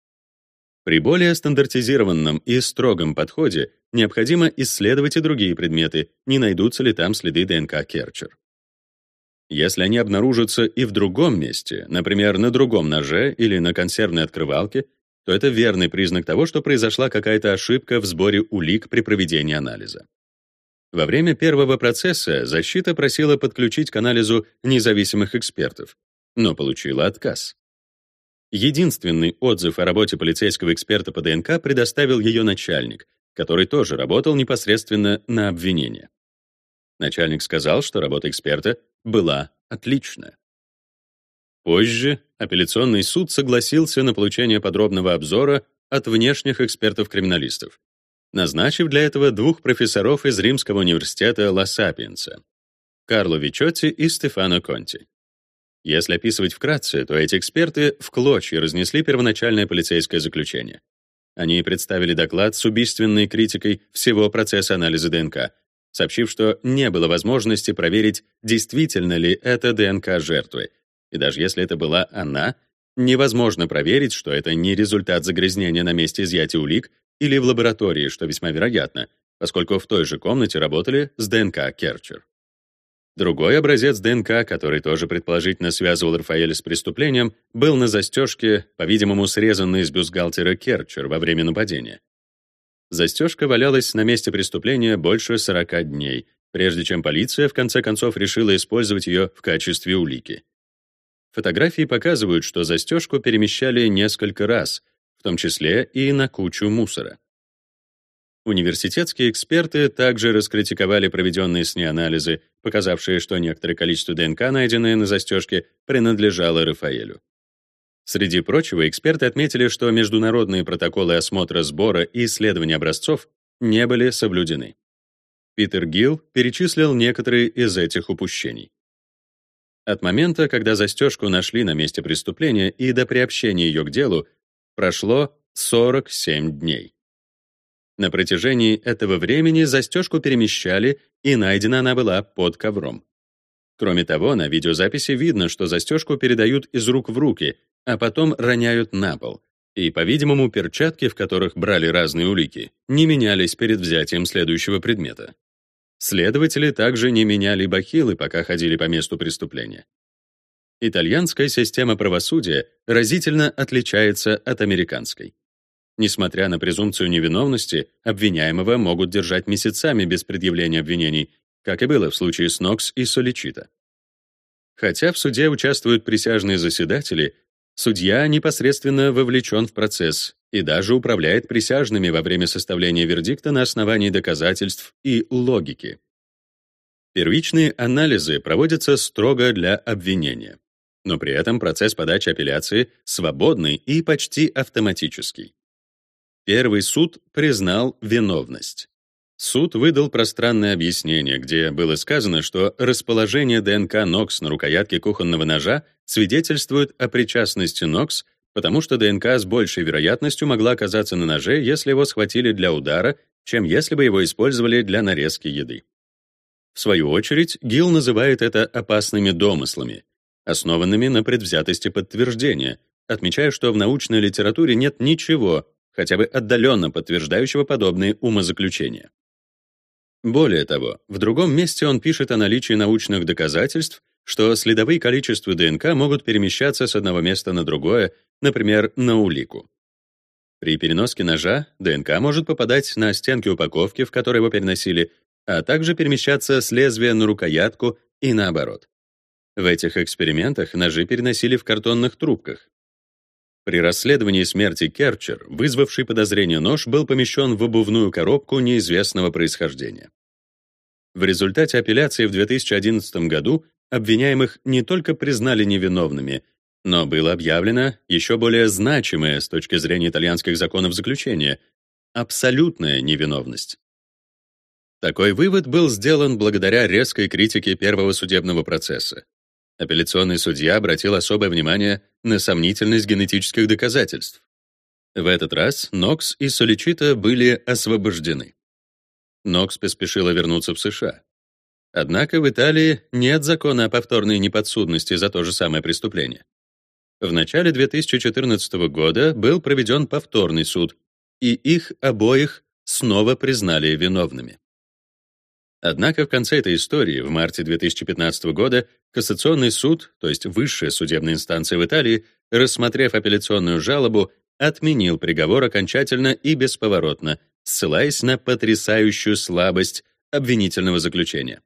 При более стандартизированном и строгом подходе необходимо исследовать и другие предметы, не найдутся ли там следы ДНК Керчер. Если они обнаружатся и в другом месте, например, на другом ноже или на консервной открывалке, то это верный признак того, что произошла какая-то ошибка в сборе улик при проведении анализа. Во время первого процесса защита просила подключить к анализу независимых экспертов, но получила отказ. Единственный отзыв о работе полицейского эксперта по ДНК предоставил ее начальник, который тоже работал непосредственно на обвинение. Начальник сказал, что работа эксперта была отличная. Позже апелляционный суд согласился на получение подробного обзора от внешних экспертов-криминалистов, назначив для этого двух профессоров из Римского университета Ла-Сапиенса — Карло Вичотти и Стефано Конти. Если описывать вкратце, то эти эксперты в клочья разнесли первоначальное полицейское заключение. Они представили доклад с убийственной критикой всего процесса анализа ДНК, сообщив, что не было возможности проверить, действительно ли это ДНК жертвы. И даже если это была она, невозможно проверить, что это не результат загрязнения на месте изъятия улик или в лаборатории, что весьма вероятно, поскольку в той же комнате работали с ДНК Керчер. Другой образец ДНК, который тоже предположительно связывал Рафаэля с преступлением, был на застежке, по-видимому, срезанной из бюстгальтера Керчер во время нападения. Застежка валялась на месте преступления больше 40 дней, прежде чем полиция в конце концов решила использовать ее в качестве улики. Фотографии показывают, что застежку перемещали несколько раз, в том числе и на кучу мусора. Университетские эксперты также раскритиковали проведенные с ней анализы, показавшие, что некоторое количество ДНК, найденное на застежке, принадлежало Рафаэлю. Среди прочего, эксперты отметили, что международные протоколы осмотра сбора и исследования образцов не были соблюдены. Питер Гилл перечислил некоторые из этих упущений. От момента, когда застежку нашли на месте преступления и до приобщения ее к делу, прошло 47 дней. На протяжении этого времени застежку перемещали, и найдена она была под ковром. Кроме того, на видеозаписи видно, что застежку передают из рук в руки, а потом роняют на пол. И, по-видимому, перчатки, в которых брали разные улики, не менялись перед взятием следующего предмета. Следователи также не меняли бахилы, пока ходили по месту преступления. Итальянская система правосудия разительно отличается от американской. Несмотря на презумпцию невиновности, обвиняемого могут держать месяцами без предъявления обвинений, как и было в случае с Нокс и Соличита. Хотя в суде участвуют присяжные заседатели, судья непосредственно вовлечен в процесс и даже управляет присяжными во время составления вердикта на основании доказательств и логики. Первичные анализы проводятся строго для обвинения, но при этом процесс подачи апелляции свободный и почти автоматический. Первый суд признал виновность. Суд выдал пространное объяснение, где было сказано, что расположение ДНК Нокс на рукоятке кухонного ножа свидетельствует о причастности Нокс, потому что ДНК с большей вероятностью могла оказаться на ноже, если его схватили для удара, чем если бы его использовали для нарезки еды. В свою очередь, Гилл называет это опасными домыслами, основанными на предвзятости подтверждения, отмечая, что в научной литературе нет ничего, хотя бы отдаленно подтверждающего подобные умозаключения. Более того, в другом месте он пишет о наличии научных доказательств, что следовые количества ДНК могут перемещаться с одного места на другое, например, на улику. При переноске ножа ДНК может попадать на стенки упаковки, в которой его переносили, а также перемещаться с лезвия на рукоятку и наоборот. В этих экспериментах ножи переносили в картонных трубках. При расследовании смерти Керчер, вызвавший подозрение нож, был помещен в обувную коробку неизвестного происхождения. В результате апелляции в 2011 году обвиняемых не только признали невиновными, но было объявлено еще более значимое с точки зрения итальянских законов заключение — абсолютная невиновность. Такой вывод был сделан благодаря резкой критике первого судебного процесса. Апелляционный судья обратил особое внимание на сомнительность генетических доказательств. В этот раз Нокс и Соличита были освобождены. Нокс поспешила вернуться в США. Однако в Италии нет закона о повторной неподсудности за то же самое преступление. В начале 2014 года был проведен повторный суд, и их обоих снова признали виновными. Однако в конце этой истории, в марте 2015 года, Кассационный суд, то есть высшая судебная инстанция в Италии, рассмотрев апелляционную жалобу, отменил приговор окончательно и бесповоротно, ссылаясь на потрясающую слабость обвинительного заключения.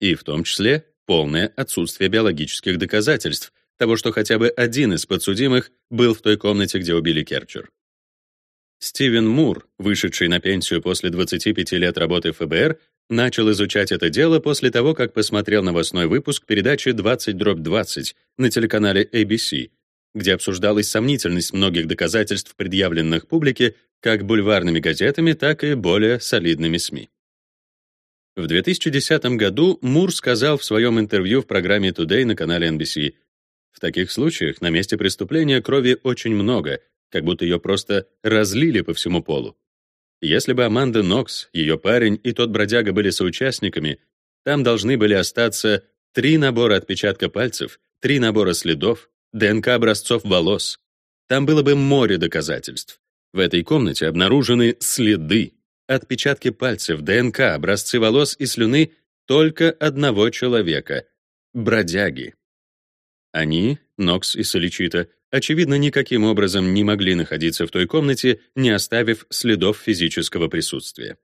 И в том числе полное отсутствие биологических доказательств того, что хотя бы один из подсудимых был в той комнате, где убили Керчер. Стивен Мур, вышедший на пенсию после 25 лет работы в ФБР, начал изучать это дело после того, как посмотрел новостной выпуск передачи 20-20 на телеканале ABC, где обсуждалась сомнительность многих доказательств, предъявленных публике как бульварными газетами, так и более солидными СМИ. В 2010 году Мур сказал в своем интервью в программе Today на канале NBC, «В таких случаях на месте преступления крови очень много, как будто ее просто разлили по всему полу. Если бы Аманда Нокс, ее парень и тот бродяга были соучастниками, там должны были остаться три набора отпечатка пальцев, три набора следов, ДНК образцов волос. Там было бы море доказательств. В этой комнате обнаружены следы, отпечатки пальцев, ДНК, образцы волос и слюны только одного человека — бродяги. Они, Нокс и Соличита, очевидно, никаким образом не могли находиться в той комнате, не оставив следов физического присутствия.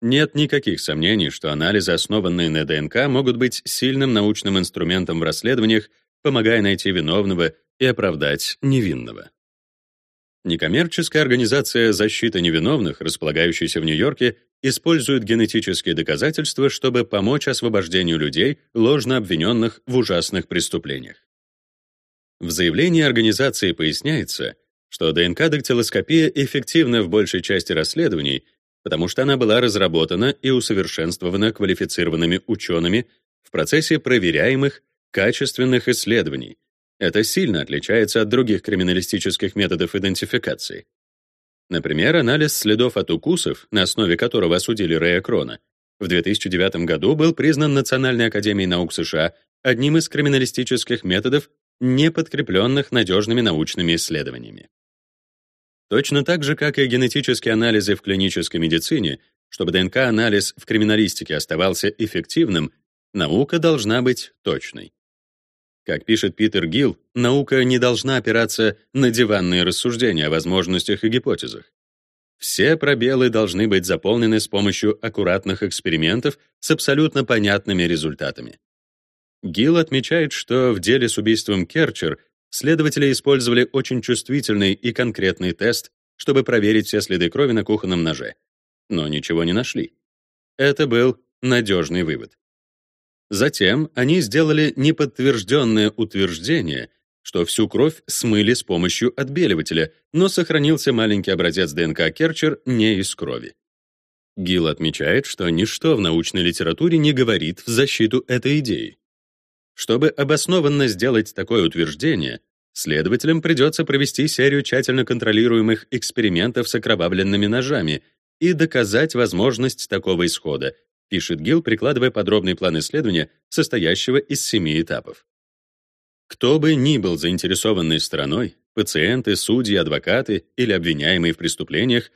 Нет никаких сомнений, что анализы, основанные на ДНК, могут быть сильным научным инструментом в расследованиях, помогая найти виновного и оправдать невинного. Некоммерческая организация «Защита невиновных», располагающаяся в Нью-Йорке, использует генетические доказательства, чтобы помочь освобождению людей, ложно обвиненных в ужасных преступлениях. В заявлении организации поясняется, что ДНК-дактилоскопия эффективна в большей части расследований, потому что она была разработана и усовершенствована квалифицированными учеными в процессе проверяемых, качественных исследований. Это сильно отличается от других криминалистических методов идентификации. Например, анализ следов от укусов, на основе которого осудили Рэя Крона, в 2009 году был признан Национальной академией наук США одним из криминалистических методов, не подкрепленных надежными научными исследованиями. Точно так же, как и генетические анализы в клинической медицине, чтобы ДНК-анализ в криминалистике оставался эффективным, наука должна быть точной. Как пишет Питер Гилл, наука не должна опираться на диванные рассуждения о возможностях и гипотезах. Все пробелы должны быть заполнены с помощью аккуратных экспериментов с абсолютно понятными результатами. Гилл отмечает, что в деле с убийством Керчер следователи использовали очень чувствительный и конкретный тест, чтобы проверить все следы крови на кухонном ноже, но ничего не нашли. Это был надежный вывод. Затем они сделали неподтвержденное утверждение, что всю кровь смыли с помощью отбеливателя, но сохранился маленький образец ДНК Керчер не из крови. Гилл отмечает, что ничто в научной литературе не говорит в защиту этой идеи. Чтобы обоснованно сделать такое утверждение, следователям придется провести серию тщательно контролируемых экспериментов с окровавленными ножами и доказать возможность такого исхода, пишет Гилл, прикладывая подробный план исследования, состоящего из семи этапов. Кто бы ни был заинтересованной стороной, пациенты, судьи, адвокаты или обвиняемые в преступлениях,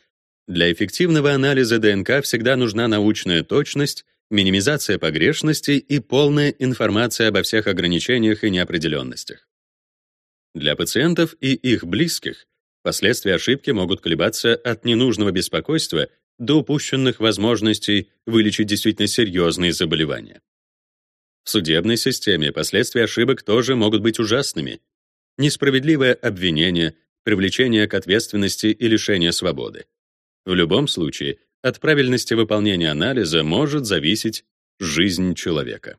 для эффективного анализа ДНК всегда нужна научная точность, минимизация погрешностей и полная информация обо всех ограничениях и неопределенностях. Для пациентов и их близких последствия ошибки могут колебаться от ненужного беспокойства до упущенных возможностей вылечить действительно серьезные заболевания. В судебной системе последствия ошибок тоже могут быть ужасными. Несправедливое обвинение, привлечение к ответственности и лишение свободы. В любом случае, от правильности выполнения анализа может зависеть жизнь человека.